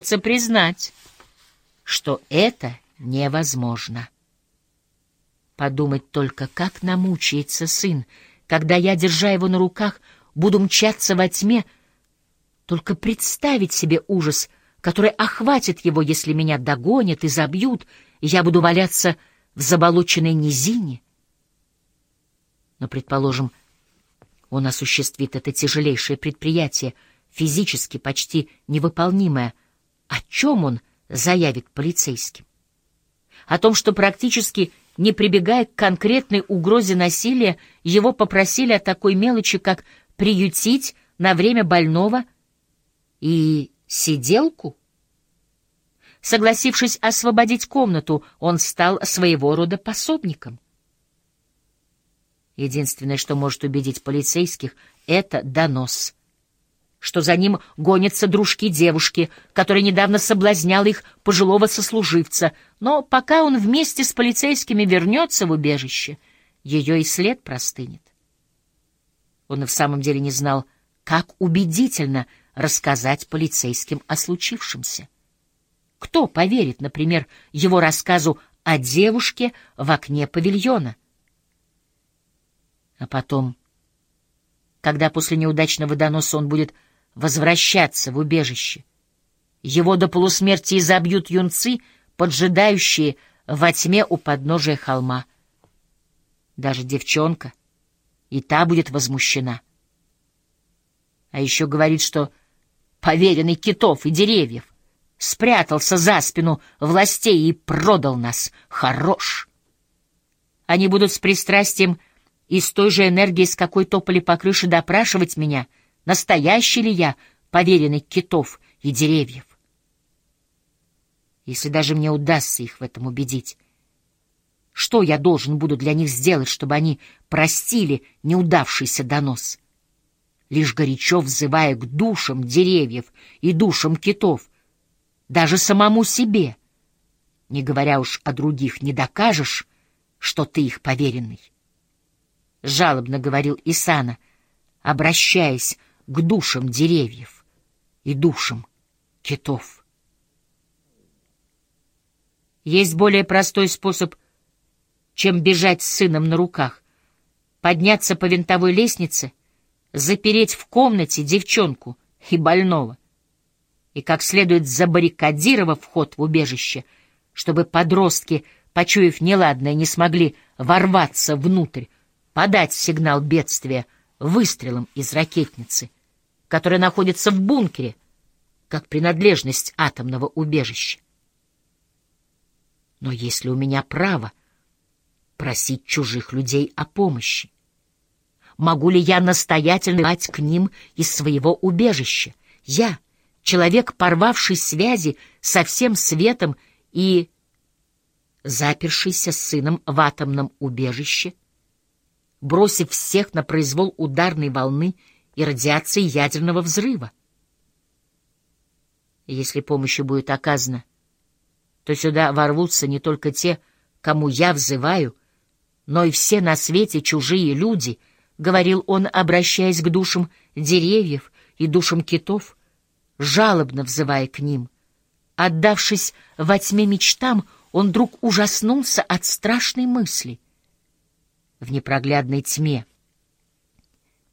Придется признать, что это невозможно. Подумать только, как намучается сын, когда я, держа его на руках, буду мчаться во тьме, только представить себе ужас, который охватит его, если меня догонят и забьют, и я буду валяться в заболоченной низине. Но, предположим, он осуществит это тяжелейшее предприятие, физически почти невыполнимое. О чем он заявит полицейским? О том, что практически не прибегая к конкретной угрозе насилия, его попросили о такой мелочи, как приютить на время больного и сиделку? Согласившись освободить комнату, он стал своего рода пособником. Единственное, что может убедить полицейских, — это донос. Что за ним гонятся дружки девушки, которая недавно соблазняла их пожилого сослуживца, но пока он вместе с полицейскими вернется в убежище, ее и след простынет. Он и в самом деле не знал, как убедительно рассказать полицейским о случившемся. Кто поверит, например, его рассказу о девушке в окне павильона? А потом, когда после неудачного доноса он будет возвращаться в убежище, его до полусмерти изобьют юнцы, поджидающие во тьме у подножия холма. Даже девчонка, и та будет возмущена. А еще говорит, что поверенный китов и деревьев спрятался за спину властей и продал нас. Хорош! Они будут с пристрастием и с той же энергией, с какой топали по крыше допрашивать меня, настоящий ли я, поверенный китов и деревьев. Если даже мне удастся их в этом убедить, что я должен буду для них сделать, чтобы они простили неудавшийся донос? Лишь горячо взывая к душам деревьев и душам китов, даже самому себе, не говоря уж о других, не докажешь, что ты их поверенный. — жалобно говорил Исана, обращаясь к душам деревьев и душам китов. Есть более простой способ, чем бежать с сыном на руках, подняться по винтовой лестнице, запереть в комнате девчонку и больного, и как следует забаррикадировав вход в убежище, чтобы подростки, почуяв неладное, не смогли ворваться внутрь, подать сигнал бедствия выстрелом из ракетницы, которая находится в бункере, как принадлежность атомного убежища. Но если у меня право просить чужих людей о помощи, могу ли я настоятельно дать к ним из своего убежища? Я, человек, порвавший связи со всем светом и запершийся сыном в атомном убежище, бросив всех на произвол ударной волны и радиации ядерного взрыва. если помощь будет оказана, то сюда ворвутся не только те, кому я взываю, но и все на свете чужие люди, — говорил он, обращаясь к душам деревьев и душам китов, жалобно взывая к ним. Отдавшись во тьме мечтам, он вдруг ужаснулся от страшной мысли — в непроглядной тьме.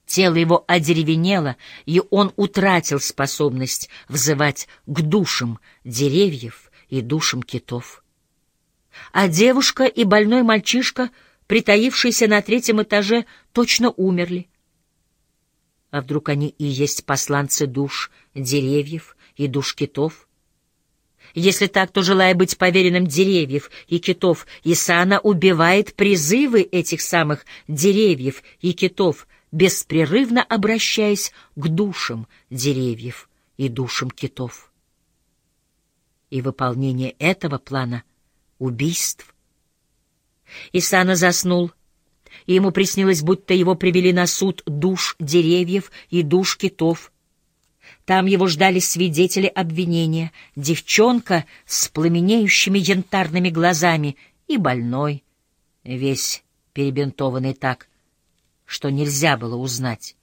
Тело его одеревенело, и он утратил способность взывать к душам деревьев и душам китов. А девушка и больной мальчишка, притаившиеся на третьем этаже, точно умерли. А вдруг они и есть посланцы душ деревьев и душ китов? Если так, то, желая быть поверенным деревьев и китов, Исана убивает призывы этих самых деревьев и китов, беспрерывно обращаясь к душам деревьев и душам китов. И выполнение этого плана — убийств. Исана заснул, и ему приснилось, будто его привели на суд душ деревьев и душ китов — там его ждали свидетели обвинения, девчонка с пламенеющими янтарными глазами и больной, весь перебинтованный так, что нельзя было узнать,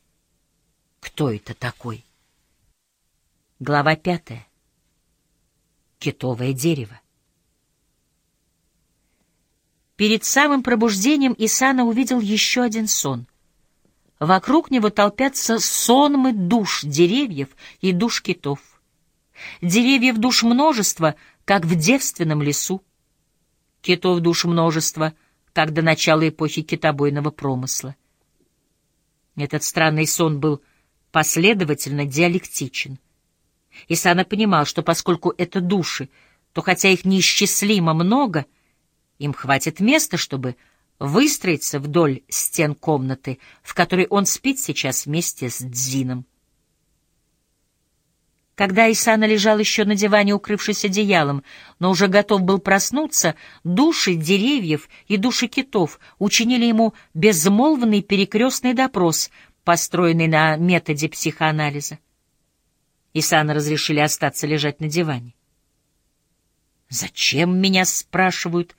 кто это такой. Глава пятая. китовое дерево. Перед самым пробуждением Исана увидел еще один сон. Вокруг него толпятся сонмы душ деревьев и душ китов. Деревьев душ множество, как в девственном лесу. Китов душ множество, как до начала эпохи китобойного промысла. Этот странный сон был последовательно диалектичен. Исана понимал, что поскольку это души, то хотя их неисчислимо много, им хватит места, чтобы выстроиться вдоль стен комнаты, в которой он спит сейчас вместе с Дзином. Когда Исана лежал еще на диване, укрывшись одеялом, но уже готов был проснуться, души деревьев и души китов учинили ему безмолвный перекрестный допрос, построенный на методе психоанализа. Исана разрешили остаться лежать на диване. «Зачем меня спрашивают?»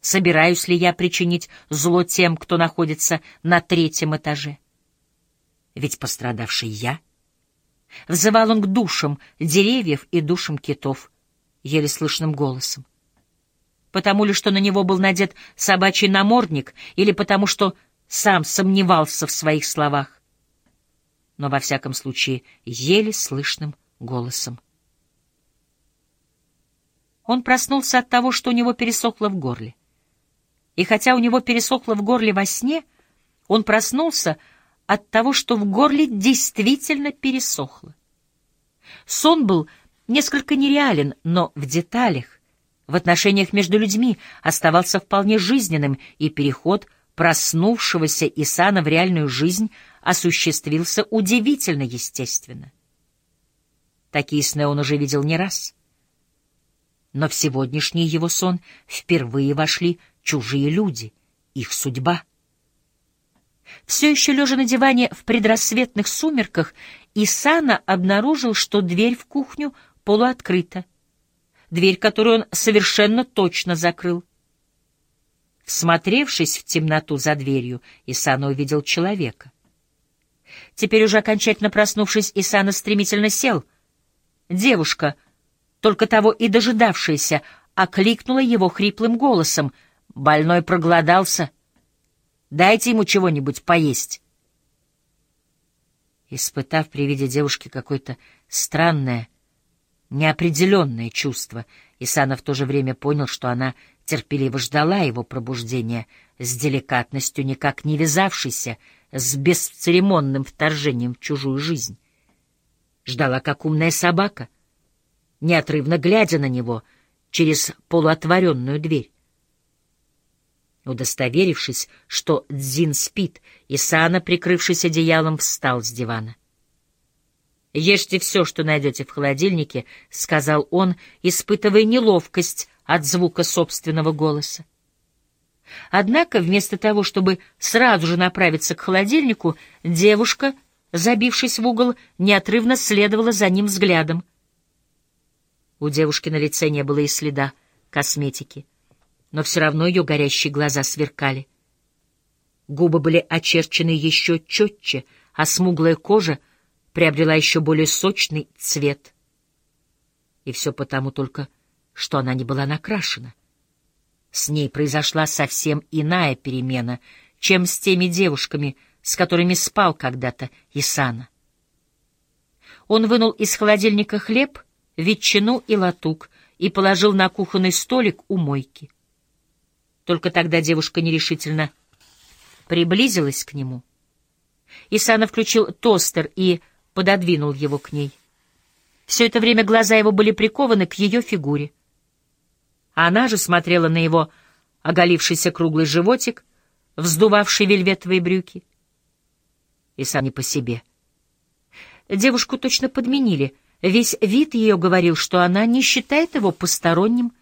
собираюсь ли я причинить зло тем, кто находится на третьем этаже. Ведь пострадавший я. Взывал он к душам деревьев и душам китов, еле слышным голосом. Потому ли, что на него был надет собачий намордник, или потому, что сам сомневался в своих словах. Но, во всяком случае, еле слышным голосом. Он проснулся от того, что у него пересохло в горле. И хотя у него пересохло в горле во сне, он проснулся от того, что в горле действительно пересохло. Сон был несколько нереален, но в деталях, в отношениях между людьми оставался вполне жизненным, и переход проснувшегося Исана в реальную жизнь осуществился удивительно естественно. Такие сны он уже видел не раз. Но в сегодняшний его сон впервые вошли чужие люди, их судьба. Все еще лежа на диване в предрассветных сумерках, Исана обнаружил, что дверь в кухню полуоткрыта, дверь, которую он совершенно точно закрыл. Всмотревшись в темноту за дверью, Исана увидел человека. Теперь уже окончательно проснувшись, Исана стремительно сел. Девушка, только того и дожидавшаяся, окликнула его хриплым голосом — Больной проголодался. Дайте ему чего-нибудь поесть. Испытав при виде девушки какое-то странное, неопределенное чувство, Исана в то же время понял, что она терпеливо ждала его пробуждения с деликатностью, никак не вязавшейся с бесцеремонным вторжением в чужую жизнь. Ждала, как умная собака, неотрывно глядя на него через полуотворенную дверь. Удостоверившись, что Дзин спит, Исана, прикрывшись одеялом, встал с дивана. «Ешьте все, что найдете в холодильнике», — сказал он, испытывая неловкость от звука собственного голоса. Однако вместо того, чтобы сразу же направиться к холодильнику, девушка, забившись в угол, неотрывно следовала за ним взглядом. У девушки на лице не было и следа косметики но все равно ее горящие глаза сверкали. Губы были очерчены еще четче, а смуглая кожа приобрела еще более сочный цвет. И все потому только, что она не была накрашена. С ней произошла совсем иная перемена, чем с теми девушками, с которыми спал когда-то Исана. Он вынул из холодильника хлеб, ветчину и латук и положил на кухонный столик у мойки. Только тогда девушка нерешительно приблизилась к нему. Исана включил тостер и пододвинул его к ней. Все это время глаза его были прикованы к ее фигуре. Она же смотрела на его оголившийся круглый животик, вздувавший вельветовые брюки. Исан не по себе. Девушку точно подменили. Весь вид ее говорил, что она не считает его посторонним.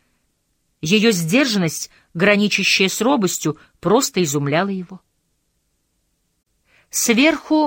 Ее сдержанность — граничащее с робостью, просто изумляло его. Сверху